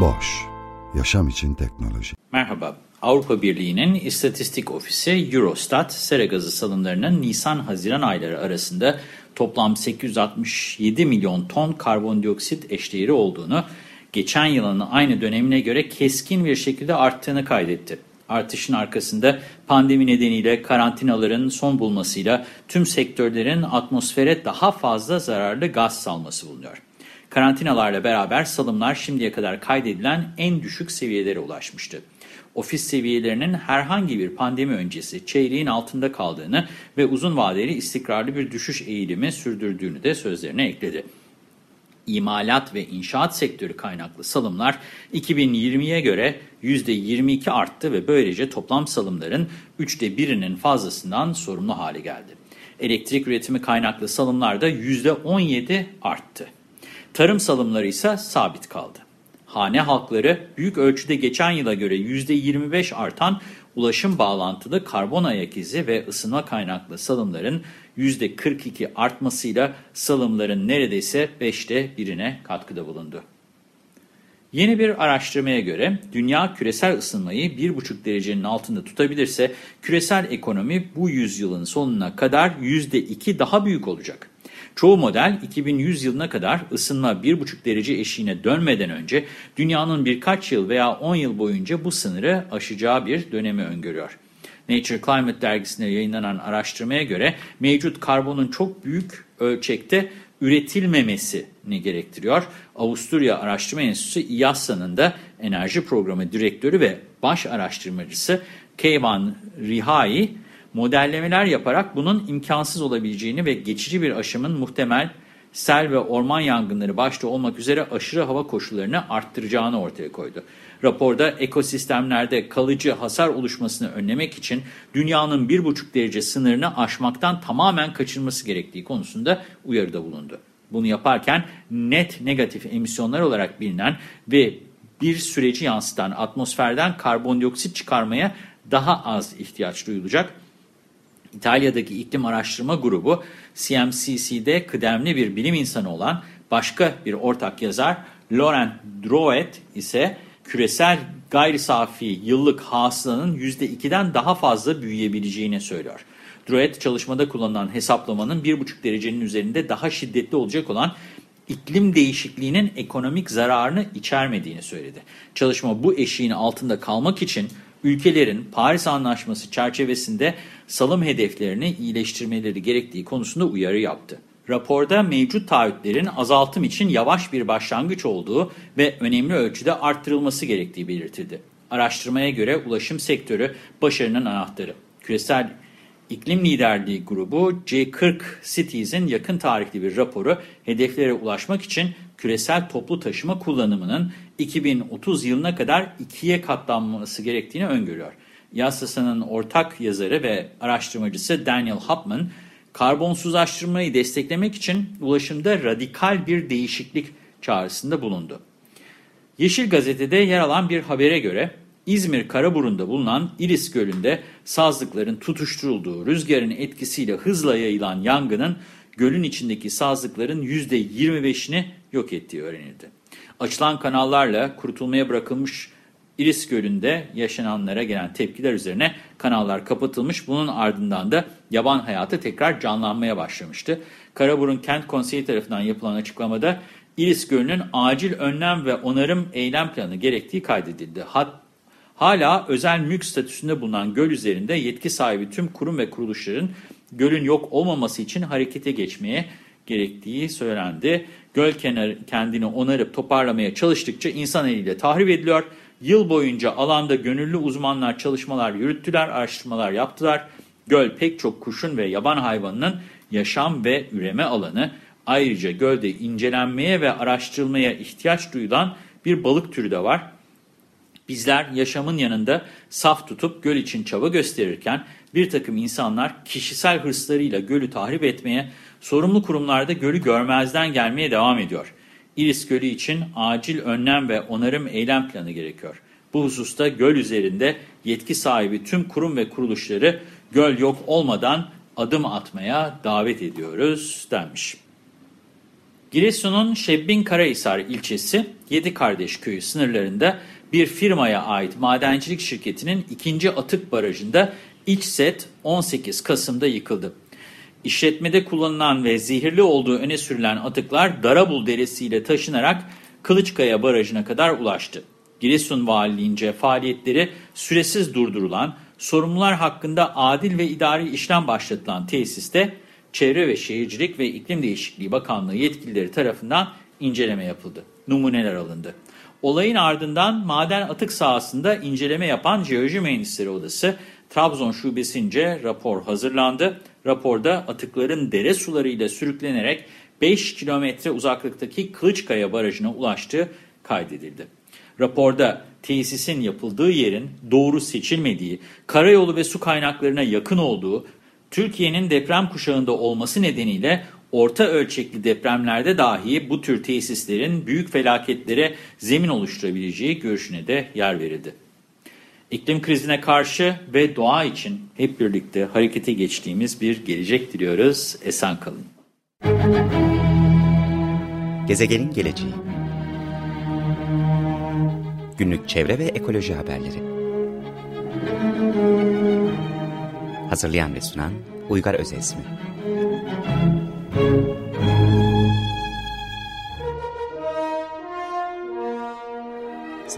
Boş, yaşam için teknoloji. Merhaba, Avrupa Birliği'nin İstatistik Ofisi Eurostat, sera gazı salımlarının Nisan-Haziran ayları arasında toplam 867 milyon ton karbondioksit eşdeğeri olduğunu, geçen yılın aynı dönemine göre keskin bir şekilde arttığını kaydetti. Artışın arkasında pandemi nedeniyle karantinaların son bulmasıyla tüm sektörlerin atmosfere daha fazla zararlı gaz salması bulunuyor. Karantinalarla beraber salımlar şimdiye kadar kaydedilen en düşük seviyelere ulaşmıştı. Ofis seviyelerinin herhangi bir pandemi öncesi çeyreğin altında kaldığını ve uzun vadeli istikrarlı bir düşüş eğilimi sürdürdüğünü de sözlerine ekledi. İmalat ve inşaat sektörü kaynaklı salımlar 2020'ye göre %22 arttı ve böylece toplam salımların üçte birinin fazlasından sorumlu hale geldi. Elektrik üretimi kaynaklı salımlar da %17 arttı. Tarım salımları ise sabit kaldı. Hane halkları büyük ölçüde geçen yıla göre %25 artan ulaşım bağlantılı karbon ayak izi ve ısınma kaynaklı salımların %42 artmasıyla salımların neredeyse 5'te birine katkıda bulundu. Yeni bir araştırmaya göre dünya küresel ısınmayı 1,5 derecenin altında tutabilirse küresel ekonomi bu yüzyılın sonuna kadar %2 daha büyük olacak. Çoğu model 2100 yılına kadar ısınma 1,5 derece eşiğine dönmeden önce dünyanın birkaç yıl veya 10 yıl boyunca bu sınırı aşacağı bir dönemi öngörüyor. Nature Climate dergisinde yayınlanan araştırmaya göre mevcut karbonun çok büyük ölçekte üretilmemesini gerektiriyor. Avusturya Araştırma Enstitüsü İASA'nın da enerji programı direktörü ve baş araştırmacısı Keyvan Rihai, modellemeler yaparak bunun imkansız olabileceğini ve geçici bir aşımın muhtemel sel ve orman yangınları başta olmak üzere aşırı hava koşullarını arttıracağını ortaya koydu. Raporda ekosistemlerde kalıcı hasar oluşmasını önlemek için dünyanın 1,5 derece sınırını aşmaktan tamamen kaçınması gerektiği konusunda uyarıda bulundu. Bunu yaparken net negatif emisyonlar olarak bilinen ve bir süreci yansıtan atmosferden karbondioksit çıkarmaya daha az ihtiyaç duyulacak. İtalya'daki iklim araştırma grubu CMCC'de kıdemli bir bilim insanı olan başka bir ortak yazar Laurent Drouet ise küresel gayri safi yıllık hasılanın %2'den daha fazla büyüyebileceğini söylüyor. Drouet çalışmada kullanılan hesaplamanın 1,5 derecenin üzerinde daha şiddetli olacak olan iklim değişikliğinin ekonomik zararını içermediğini söyledi. Çalışma bu eşiğin altında kalmak için ülkelerin Paris Anlaşması çerçevesinde salım hedeflerini iyileştirmeleri gerektiği konusunda uyarı yaptı. Raporda mevcut taahhütlerin azaltım için yavaş bir başlangıç olduğu ve önemli ölçüde arttırılması gerektiği belirtildi. Araştırmaya göre ulaşım sektörü başarının anahtarı. Küresel İklim Liderliği Grubu C40 Cities'in yakın tarihli bir raporu hedeflere ulaşmak için küresel toplu taşıma kullanımının 2030 yılına kadar ikiye katlanması gerektiğini öngörüyor. Yasasının ortak yazarı ve araştırmacısı Daniel Hupman, karbonsuzlaştırmayı desteklemek için ulaşımda radikal bir değişiklik çağrısında bulundu. Yeşil Gazete'de yer alan bir habere göre İzmir Karaburun'da bulunan İris Gölü'nde sazlıkların tutuşturulduğu rüzgarın etkisiyle hızla yayılan yangının gölün içindeki sazlıkların %25'ini yok ettiği öğrenildi. Açılan kanallarla kurutulmaya bırakılmış İris Gölü'nde yaşananlara gelen tepkiler üzerine kanallar kapatılmış. Bunun ardından da yaban hayatı tekrar canlanmaya başlamıştı. Karaburun Kent Konseyi tarafından yapılan açıklamada İris Gölü'nün acil önlem ve onarım eylem planı gerektiği kaydedildi. Hat, hala özel mülk statüsünde bulunan göl üzerinde yetki sahibi tüm kurum ve kuruluşların gölün yok olmaması için harekete geçmeye gerektiği söylendi. Göl kenarı kendini onarıp toparlamaya çalıştıkça insan eliyle tahrip ediliyor. Yıl boyunca alanda gönüllü uzmanlar çalışmalar yürüttüler, araştırmalar yaptılar. Göl pek çok kuşun ve yaban hayvanının yaşam ve üreme alanı Ayrıca gölde incelenmeye ve araştırılmaya ihtiyaç duyulan bir balık türü de var. Bizler yaşamın yanında saf tutup göl için çaba gösterirken bir takım insanlar kişisel hırslarıyla gölü tahrip etmeye, sorumlu kurumlarda gölü görmezden gelmeye devam ediyor. İris Gölü için acil önlem ve onarım eylem planı gerekiyor. Bu hususta göl üzerinde yetki sahibi tüm kurum ve kuruluşları göl yok olmadan adım atmaya davet ediyoruz denmiş. Giresun'un Şebbin Karahisar ilçesi Yedi Kardeş Köyü sınırlarında bir firmaya ait madencilik şirketinin ikinci atık barajında iç set 18 Kasım'da yıkıldı. İşletmede kullanılan ve zehirli olduğu öne sürülen atıklar Darabul Deresi ile taşınarak Kılıçkaya Barajı'na kadar ulaştı. Giresun Valiliğince faaliyetleri süresiz durdurulan, sorumlular hakkında adil ve idari işlem başlatılan tesiste Çevre ve Şehircilik ve İklim Değişikliği Bakanlığı yetkilileri tarafından inceleme yapıldı. Numuneler alındı. Olayın ardından maden atık sahasında inceleme yapan Jeoloji Mühendisleri Odası Trabzon Şubesince rapor hazırlandı. Raporda atıkların dere sularıyla sürüklenerek 5 kilometre uzaklıktaki Kılıçkaya Barajı'na ulaştığı kaydedildi. Raporda tesisin yapıldığı yerin doğru seçilmediği, karayolu ve su kaynaklarına yakın olduğu, Türkiye'nin deprem kuşağında olması nedeniyle orta ölçekli depremlerde dahi bu tür tesislerin büyük felaketlere zemin oluşturabileceği görüşüne de yer verildi. İklim krizine karşı ve doğa için hep birlikte harekete geçtiğimiz bir gelecek diliyoruz. Esen kalın. Gezegenin geleceği Günlük çevre ve ekoloji haberleri Hazırlayan ve sunan Uygar Özesmi